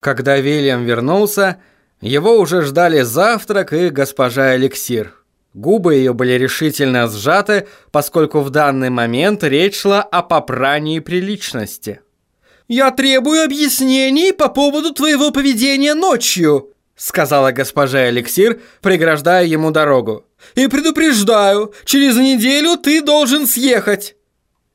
Когда Вильям вернулся, его уже ждали завтрак и госпожа Эликсир. Губы ее были решительно сжаты, поскольку в данный момент речь шла о попрании приличности. «Я требую объяснений по поводу твоего поведения ночью», сказала госпожа Эликсир, преграждая ему дорогу. «И предупреждаю, через неделю ты должен съехать».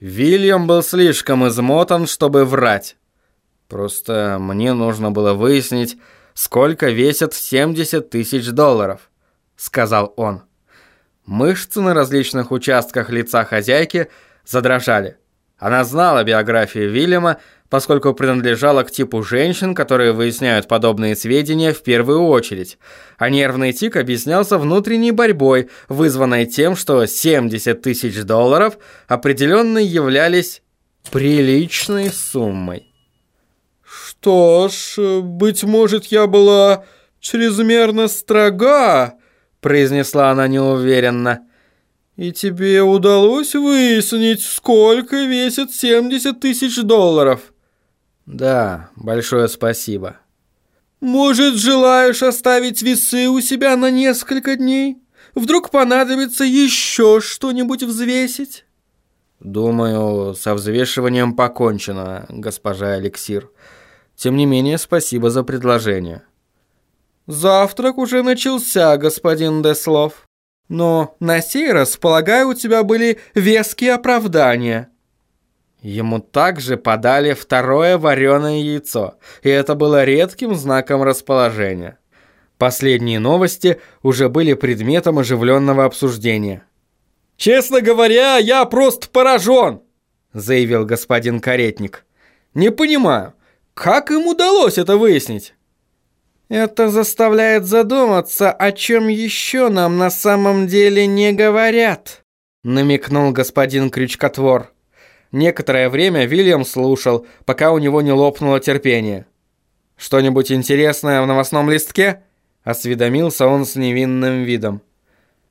Вильям был слишком измотан, чтобы врать. Просто мне нужно было выяснить, сколько весят 70 тысяч долларов, сказал он. Мышцы на различных участках лица хозяйки задрожали. Она знала биографию Вильяма, поскольку принадлежала к типу женщин, которые выясняют подобные сведения в первую очередь. А нервный тик объяснялся внутренней борьбой, вызванной тем, что 70 тысяч долларов определенно являлись приличной суммой. «Что ж, быть может, я была чрезмерно строга», произнесла она неуверенно. «И тебе удалось выяснить, сколько весит 70 тысяч долларов?» «Да, большое спасибо». «Может, желаешь оставить весы у себя на несколько дней? Вдруг понадобится еще что-нибудь взвесить?» «Думаю, со взвешиванием покончено, госпожа Эликсир. Тем не менее, спасибо за предложение». «Завтрак уже начался, господин Деслов. Но на сей раз, полагаю, у тебя были веские оправдания». Ему также подали второе вареное яйцо, и это было редким знаком расположения. Последние новости уже были предметом оживленного обсуждения. «Честно говоря, я просто поражен», — заявил господин Каретник. «Не понимаю, как им удалось это выяснить?» Это заставляет задуматься, о чем еще нам на самом деле не говорят, намекнул господин Крючкотвор. Некоторое время Вильям слушал, пока у него не лопнуло терпение. «Что-нибудь интересное в новостном листке?» – осведомился он с невинным видом.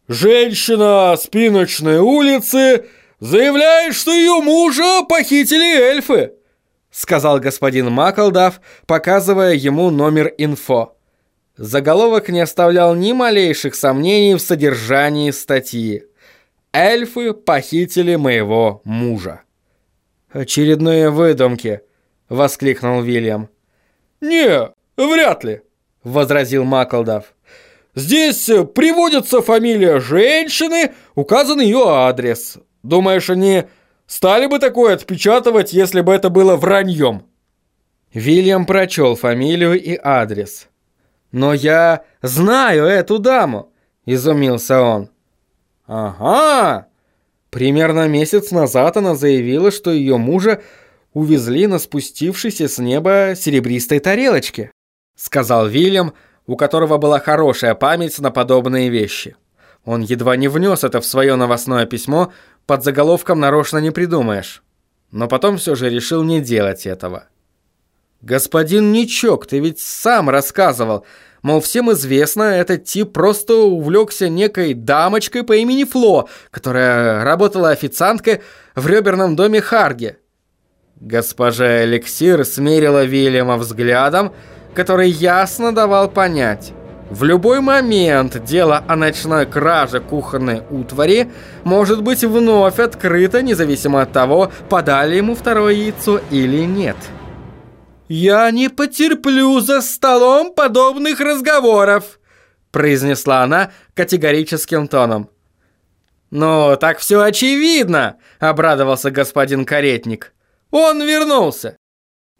«Женщина с Пиночной улицы заявляет, что ее мужа похитили эльфы!» Сказал господин Маклдав, показывая ему номер инфо. Заголовок не оставлял ни малейших сомнений в содержании статьи. «Эльфы похитили моего мужа». «Очередные выдумки», — воскликнул Вильям. «Не, вряд ли», — возразил Маклдав. «Здесь приводится фамилия женщины, указан ее адрес. Думаешь, они Стали бы такое отпечатывать, если бы это было враньем?» Вильям прочел фамилию и адрес. «Но я знаю эту даму!» – изумился он. «Ага!» Примерно месяц назад она заявила, что ее мужа увезли на спустившейся с неба серебристой тарелочке, сказал Вильям, у которого была хорошая память на подобные вещи. Он едва не внес это в свое новостное письмо, под заголовком нарочно не придумаешь. Но потом все же решил не делать этого. «Господин Ничок, ты ведь сам рассказывал, мол, всем известно, этот тип просто увлекся некой дамочкой по имени Фло, которая работала официанткой в реберном доме Харге». Госпожа Эликсир смерила Вильяма взглядом, который ясно давал понять. В любой момент дело о ночной краже кухонной утвари может быть вновь открыто, независимо от того, подали ему второе яйцо или нет. «Я не потерплю за столом подобных разговоров», произнесла она категорическим тоном. «Ну, так все очевидно», — обрадовался господин Каретник. «Он вернулся».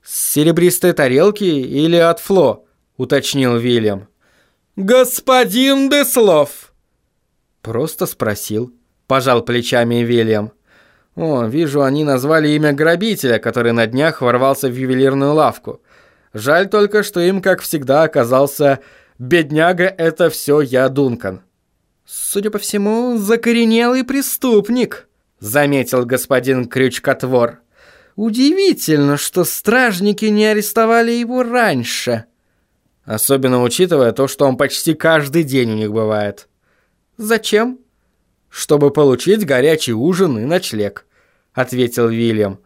«С серебристой тарелки или от Фло?» — уточнил Вильям. «Господин Деслов!» Просто спросил. Пожал плечами Вильям. О, вижу, они назвали имя грабителя, который на днях ворвался в ювелирную лавку. Жаль только, что им, как всегда, оказался «бедняга, это все я, Дункан». «Судя по всему, закоренелый преступник», — заметил господин Крючкотвор. «Удивительно, что стражники не арестовали его раньше». Особенно учитывая то, что он почти каждый день у них бывает. Зачем? Чтобы получить горячий ужин и ночлег, ответил Вильям.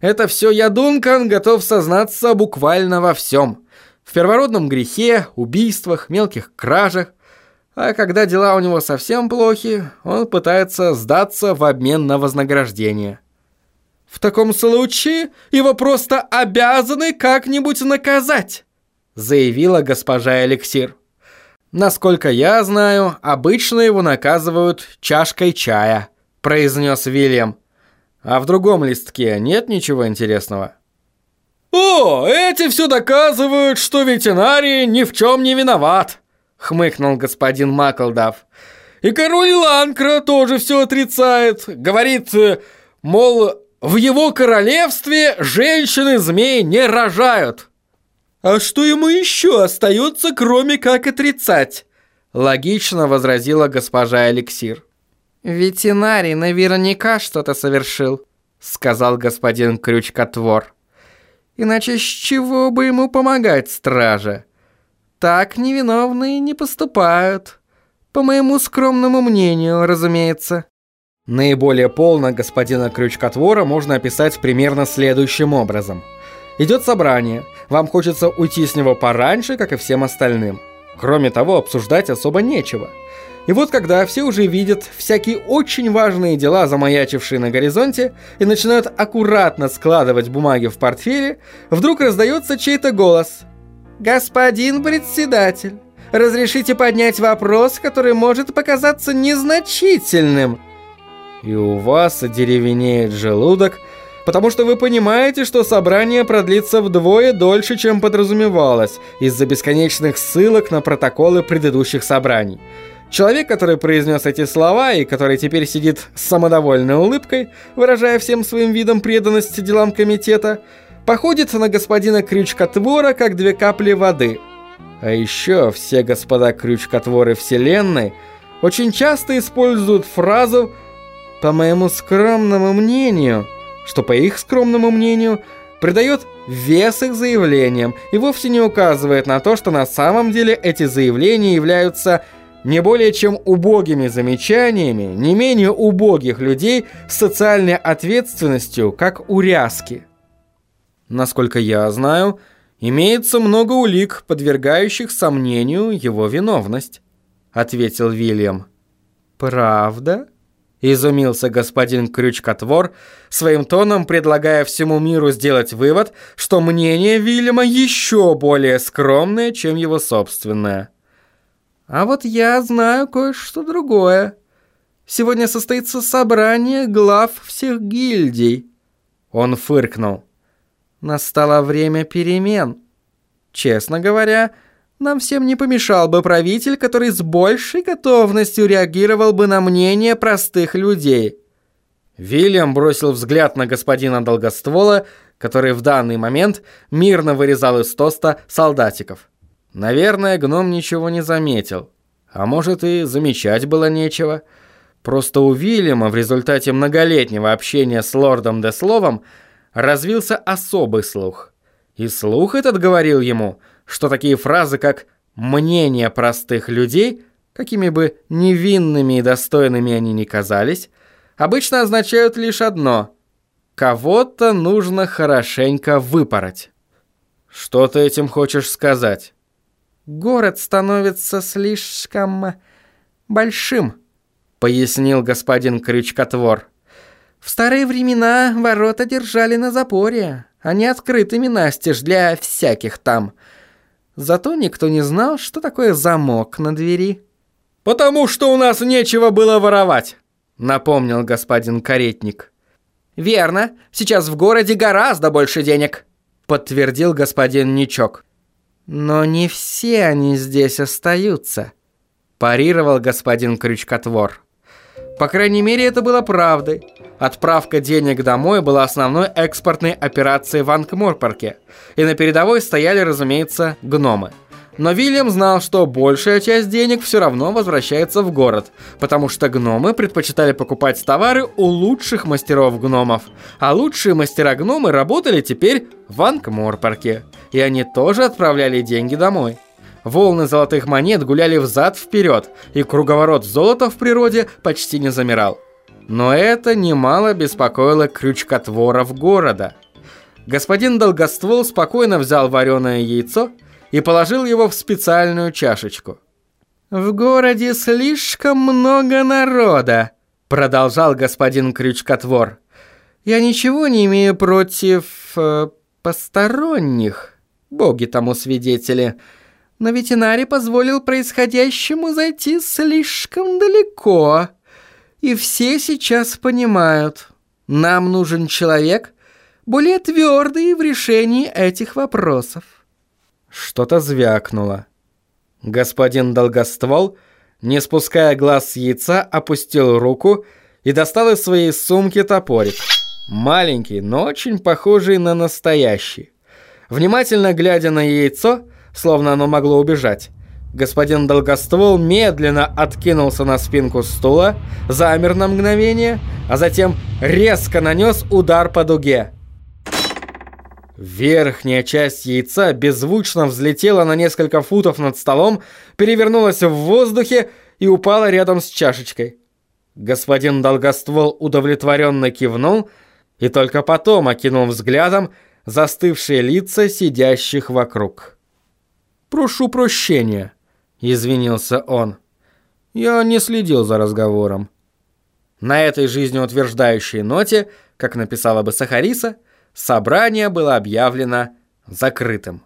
Это все я, Дункан, готов сознаться буквально во всем. В первородном грехе, убийствах, мелких кражах. А когда дела у него совсем плохи, он пытается сдаться в обмен на вознаграждение. В таком случае его просто обязаны как-нибудь наказать, заявила госпожа Эликсир. Насколько я знаю, обычно его наказывают чашкой чая, произнес Вильям. А в другом листке нет ничего интересного? «О, эти все доказывают, что ветеринарий ни в чем не виноват», — хмыкнул господин Маклдав. «И король Ланкра тоже все отрицает. Говорит, э, мол, в его королевстве женщины-змей не рожают. А что ему еще остается, кроме как отрицать? Логично возразила госпожа Эликсир. Ветеринарий наверняка что-то совершил, сказал господин Крючкотвор. Иначе с чего бы ему помогать страже? Так невиновные не поступают. По моему скромному мнению, разумеется. Наиболее полно господина Крючкотвора можно описать примерно следующим образом. Идет собрание, вам хочется уйти с него пораньше, как и всем остальным. Кроме того, обсуждать особо нечего. И вот когда все уже видят всякие очень важные дела, замаячившие на горизонте, и начинают аккуратно складывать бумаги в портфеле, вдруг раздается чей-то голос. «Господин председатель, разрешите поднять вопрос, который может показаться незначительным?» и у вас одеревенеет желудок, потому что вы понимаете, что собрание продлится вдвое дольше, чем подразумевалось, из-за бесконечных ссылок на протоколы предыдущих собраний. Человек, который произнес эти слова и который теперь сидит с самодовольной улыбкой, выражая всем своим видом преданность делам комитета, походит на господина Крючкотвора, как две капли воды. А еще все господа Крючкотворы Вселенной очень часто используют фразу по моему скромному мнению, что по их скромному мнению придает вес их заявлениям и вовсе не указывает на то, что на самом деле эти заявления являются не более чем убогими замечаниями не менее убогих людей с социальной ответственностью, как урязки. Насколько я знаю, имеется много улик, подвергающих сомнению его виновность, ответил Вильям. Правда? Изумился господин Крючкотвор, своим тоном предлагая всему миру сделать вывод, что мнение Вильяма еще более скромное, чем его собственное. «А вот я знаю кое-что другое. Сегодня состоится собрание глав всех гильдий». Он фыркнул. «Настало время перемен. Честно говоря, — нам всем не помешал бы правитель, который с большей готовностью реагировал бы на мнение простых людей. Вильям бросил взгляд на господина Долгоствола, который в данный момент мирно вырезал из тоста солдатиков. Наверное, гном ничего не заметил. А может и замечать было нечего. Просто у Вильяма в результате многолетнего общения с лордом Десловом развился особый слух. И слух этот говорил ему – что такие фразы, как «мнение простых людей», какими бы невинными и достойными они ни казались, обычно означают лишь одно – кого-то нужно хорошенько выпороть. Что ты этим хочешь сказать? Город становится слишком большим, пояснил господин Крючкотвор. В старые времена ворота держали на запоре, а не открытыми настежь для всяких там – Зато никто не знал, что такое замок на двери. «Потому что у нас нечего было воровать», — напомнил господин Каретник. «Верно. Сейчас в городе гораздо больше денег», — подтвердил господин Ничок. «Но не все они здесь остаются», – парировал господин Крючкотвор. По крайней мере, это было правдой. Отправка денег домой была основной экспортной операцией в Анкморпорке, и на передовой стояли, разумеется, гномы. Но Вильям знал, что большая часть денег все равно возвращается в город, потому что гномы предпочитали покупать товары у лучших мастеров гномов, а лучшие мастера-гномы работали теперь в Анкморпорке, и они тоже отправляли деньги домой. Волны золотых монет гуляли взад-вперед, и круговорот золота в природе почти не замирал. Но это немало беспокоило крючкотворов города. Господин Долгоствол спокойно взял вареное яйцо и положил его в специальную чашечку. «В городе слишком много народа», — продолжал господин Крючкотвор. «Я ничего не имею против э, посторонних, боги тому свидетели, но ветеринарий позволил происходящему зайти слишком далеко, и все сейчас понимают, нам нужен человек более твердый в решении этих вопросов». Что-то звякнуло. Господин Долгоствол, не спуская глаз с яйца, опустил руку и достал из своей сумки топорик. Маленький, но очень похожий на настоящий. Внимательно глядя на яйцо, словно оно могло убежать, господин Долгоствол медленно откинулся на спинку стула, замер на мгновение, а затем резко нанес удар по дуге. Верхняя часть яйца беззвучно взлетела на несколько футов над столом, перевернулась в воздухе и упала рядом с чашечкой. Господин Долгоствол удовлетворенно кивнул и только потом окинул взглядом застывшие лица сидящих вокруг. «Прошу прощения», — извинился он. «Я не следил за разговором». На этой жизнеутверждающей ноте, как написала бы Сахариса, Собрание было объявлено закрытым.